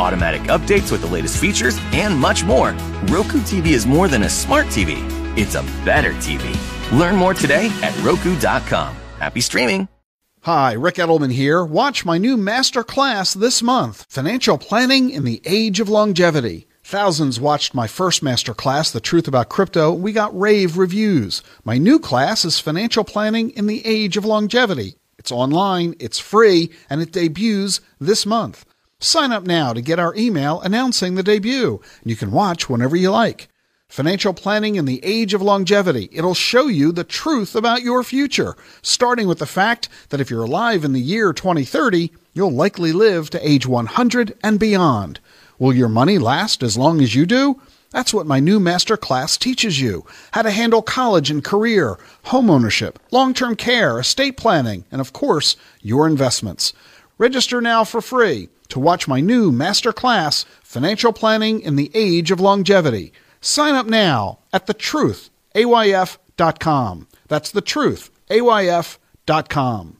automatic updates with the latest features, and much more. Roku TV is more than a smart TV, it's a better TV. Learn more today at Roku.com. Happy streaming. Hi, Rick Edelman here. Watch my new master class this month Financial Planning in the Age of Longevity. Thousands watched my first master class, The Truth About Crypto. We got rave reviews. My new class is Financial Planning in the Age of Longevity. It's online, it's free, and it debuts this month. Sign up now to get our email announcing the debut. And you can watch whenever you like. Financial Planning in the Age of Longevity. It'll show you the truth about your future, starting with the fact that if you're alive in the year 2030, you'll likely live to age 100 and beyond. Will your money last as long as you do? That's what my new master class teaches you how to handle college and career, homeownership, long term care, estate planning, and of course, your investments. Register now for free to watch my new master class, Financial Planning in the Age of Longevity. Sign up now at thetruthayf.com. That's thetruthayf.com.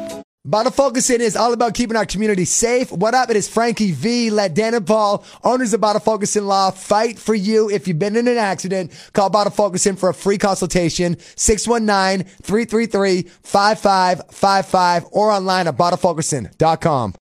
Batta Fulkerson is all about keeping our community safe. What up? It is Frankie V. Let Dan and Paul, owners of Batta Fulkerson Law, fight for you. If you've been in an accident, call Batta Fulkerson for a free consultation. 619-333-5555 or online at BattaFulkerson.com.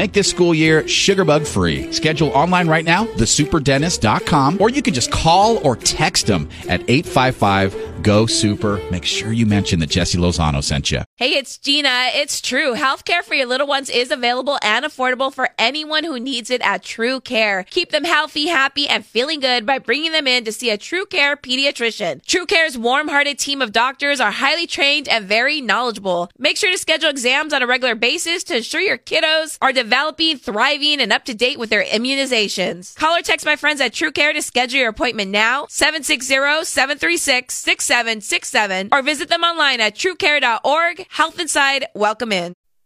Make this school year sugarbug free. Schedule online right now, thesuperdentist.com, or you can just call or text them at 855 GO SUPER. Make sure you mention that Jesse Lozano sent you. Hey, it's Gina. It's true. Healthcare for your little ones is available and affordable for anyone who needs it at True Care. Keep them healthy, happy, and feeling good by bringing them in to see a True Care pediatrician. True Care's warm-hearted team of doctors are highly trained and very knowledgeable. Make sure to schedule exams on a regular basis to ensure your kiddos are developing, thriving, and up to date with their immunizations. Call or text my friends at True Care to schedule your appointment now, 760-736-6767, or visit them online at truecare.org. Health Inside, welcome in.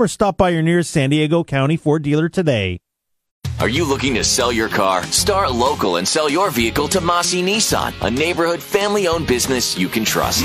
or stop by your nearest San Diego County Ford dealer today. Are you looking to sell your car? Start local and sell your vehicle to Mossy Nissan, a neighborhood family owned business you can trust.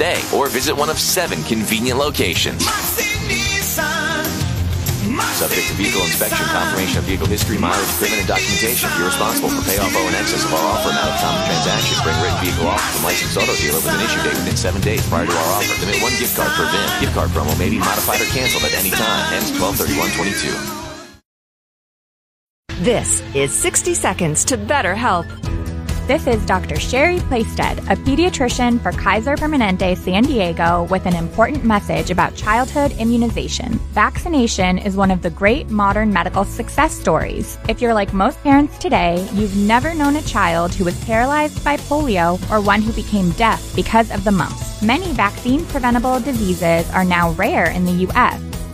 or visit one of seven convenient locations. Subject to vehicle inspection, confirmation of vehicle history, mileage, equipment, and documentation. If you're responsible for payoff owe in excess of our offer amount of of transaction, bring written vehicle off from licensed auto dealer with an issue date within seven days prior to our offer. Limit one gift card per VIN. Gift card promo may be modified or canceled at any time. Ends 123122. This is 60 Seconds to Better Health. This is Dr. Sherry Playstead, a pediatrician for Kaiser Permanente San Diego, with an important message about childhood immunization. Vaccination is one of the great modern medical success stories. If you're like most parents today, you've never known a child who was paralyzed by polio or one who became deaf because of the mumps. Many vaccine preventable diseases are now rare in the U.S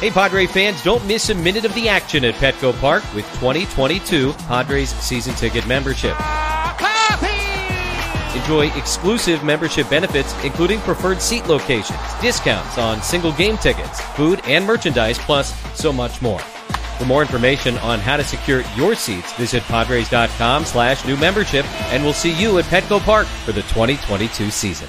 Hey, Padre fans, don't miss a minute of the action at Petco Park with 2022 Padres season ticket membership. Enjoy exclusive membership benefits, including preferred seat locations, discounts on single game tickets, food and merchandise, plus so much more. For more information on how to secure your seats, visit Padres.com slash new membership, and we'll see you at Petco Park for the 2022 season.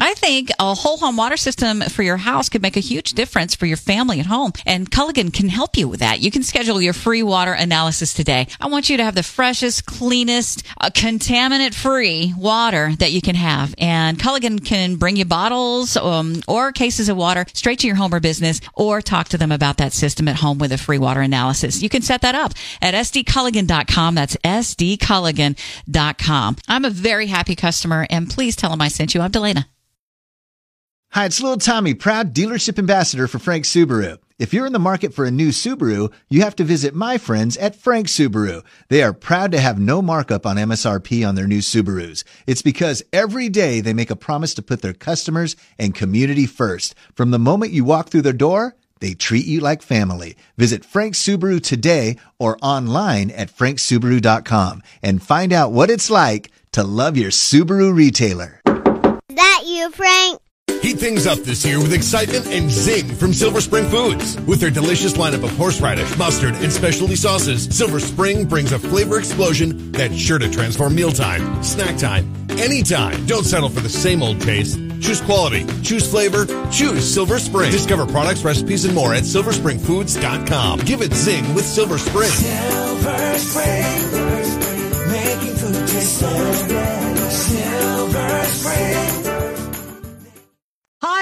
I think a whole home water system for your house could make a huge difference for your family at home. And Culligan can help you with that. You can schedule your free water analysis today. I want you to have the freshest, cleanest, uh, contaminant free water that you can have. And Culligan can bring you bottles um, or cases of water straight to your home or business or talk to them about that system at home with a free water analysis. You can set that up at sdculligan.com. That's sdculligan.com. I'm a very happy customer and please tell them I sent you. I'm Delana. Hi, it's Little Tommy, proud dealership ambassador for Frank Subaru. If you're in the market for a new Subaru, you have to visit my friends at Frank Subaru. They are proud to have no markup on MSRP on their new Subarus. It's because every day they make a promise to put their customers and community first. From the moment you walk through their door, they treat you like family. Visit Frank Subaru today or online at franksubaru.com and find out what it's like to love your Subaru retailer. That you, Frank? Heat things up this year with excitement and zing from Silver Spring Foods. With their delicious lineup of horseradish, mustard, and specialty sauces, Silver Spring brings a flavor explosion that's sure to transform mealtime, snack time, anytime. Don't settle for the same old taste. Choose quality, choose flavor, choose Silver Spring. Discover products, recipes, and more at silverspringfoods.com. Give it zing with Silver Spring. Silver Spring, making food taste. Silver Spring.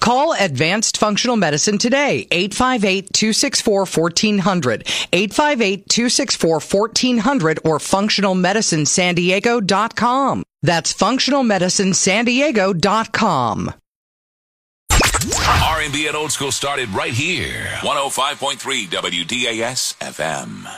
Call Advanced Functional Medicine today, 858-264-1400, 858-264-1400 or functionalmedicinesandiego.com. That's functionalmedicinesandiego.com. R&B old school started right here. 105.3 WDAS FM.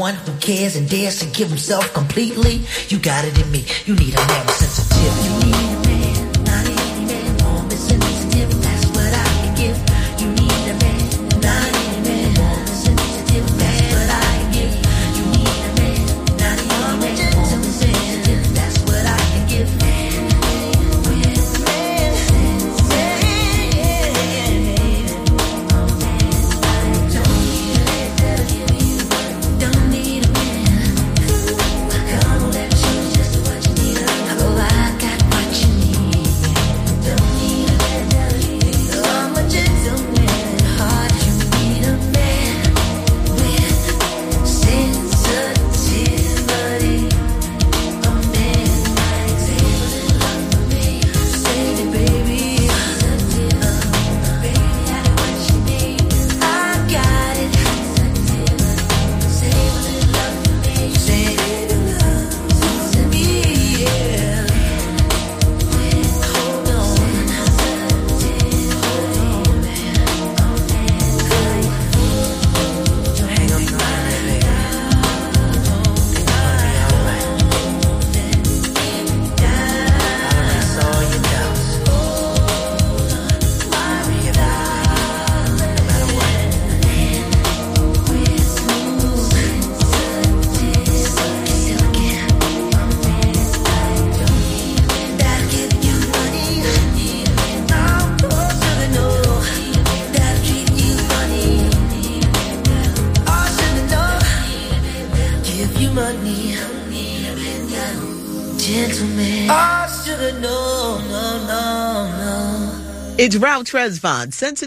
Someone who cares and dares to give himself completely. You got it in me. You need a man with sensitivity. It's Ralph Tresvant. Sensitive